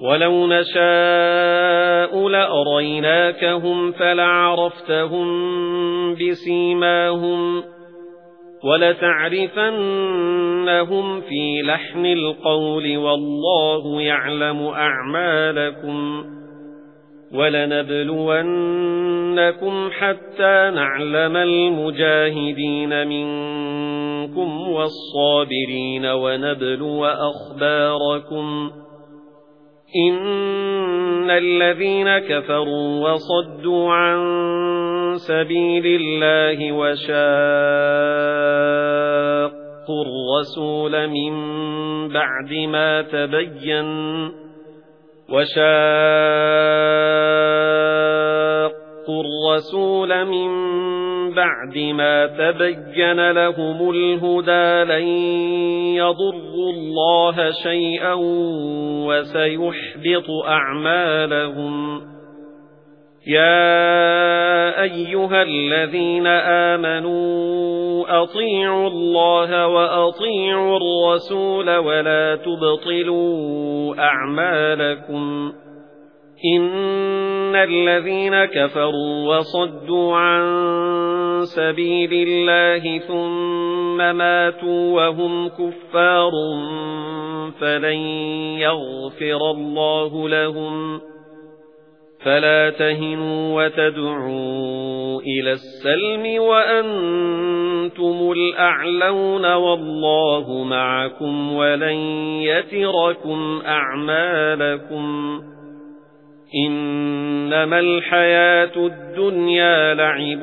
وَلَوْ نَشَاءُ لَأَرَيْنَاكَهُمْ فَلَعَرَفْتَهُمْ بِسِيمَاهُمْ وَلَتَعْرِفَنَّهُمْ فِي لَحْنِ الْقَوْلِ وَاللَّهُ يَعْلَمُ أَعْمَالَكُمْ وَلَنَبْلُوَنَّكُمْ حَتَّى نَعْلَمَ الْمُجَاهِدِينَ مِنكُمْ وَالصَّابِرِينَ وَنَبْلُوَ أَخْبَارَكُمْ إِنَّ الَّذِينَ كَفَرُوا وَصَدُّوا عَن سَبِيلِ اللَّهِ وَشَاقُّوا الرَّسُولَ مِن بَعْدِ مَا تَبَيَّنَ وَشَاقُّوا الرَّسُولَ مِن بَعْدِ مَا تَبَيَّنَ لَهُمُ الْهُدَى لَن يَضُرُّوا اللَّهَ شَيْئًا وَسَيُحْبِطُ أَعْمَالَهُمْ. يَا أَيُّهَا الَّذِينَ آمَنُوا أَطِيعُوا اللَّهَ وَأَطِيعُوا الرَّسُولَ وَلَا تُبْطِلُوا أَعْمَالَكُمْ. إِنَّ الَّذِينَ كَفَرُوا وَصَدُّوا عَن سَبِيلِ اللَّهِ ثُمَّ مَاتُوا وَهُمْ كُفَّارٌ فَلَن يَغْفِرَ اللَّهُ لَهُمْ. فَلَا تَهِنُوا وَتَدْعُوا إِلَى السَّلْمِ وَأَنْتُمُ الْأَعْلَوْنَ وَاللَّهُ مَعَكُمْ وَلَن يَتِرَكُمْ أَعْمَالَكُمْ. إِنَّمَا الْحَيَاةُ الدُّنْيَا لَعِبٌ